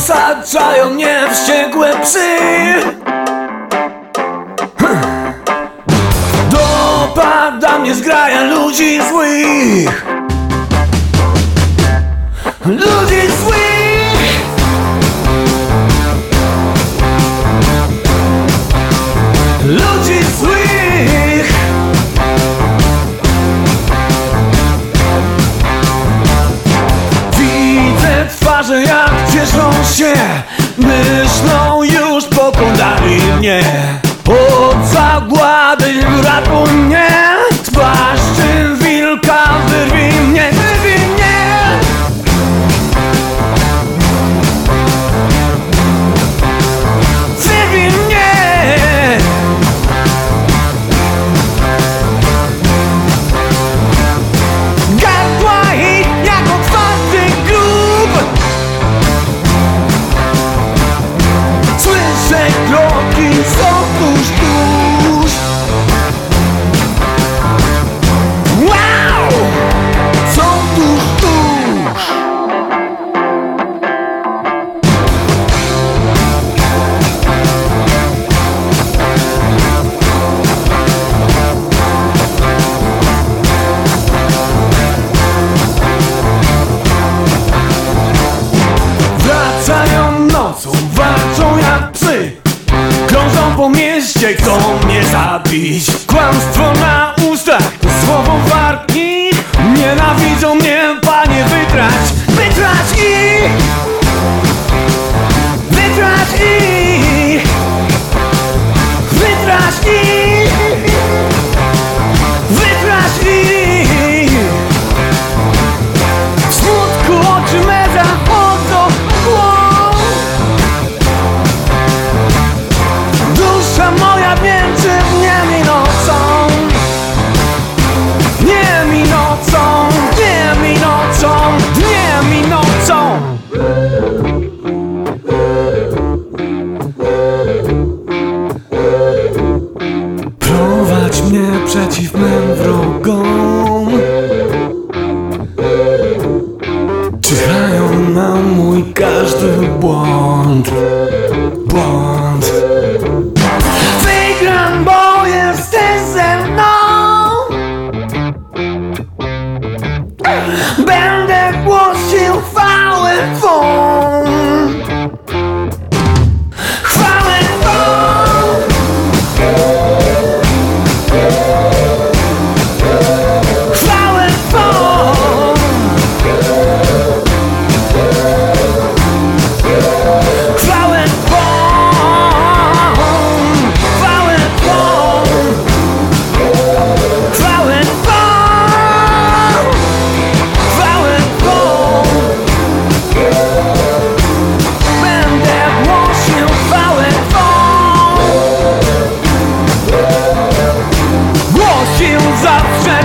Otaczają mnie wściekłe psy. Dopada mnie zgraja ludzi złych. Ludzi złych Twarze jak cieszą się Myślą już pokonali mnie Mieście, chcą mnie zabić? Kłamstwo na ustach, słowo warki Nienawidzą mnie, panie, wytrać. Wytrać ich Wytrać ich drogą. Czyhają na mój każdy błąd? Błąd. zawsze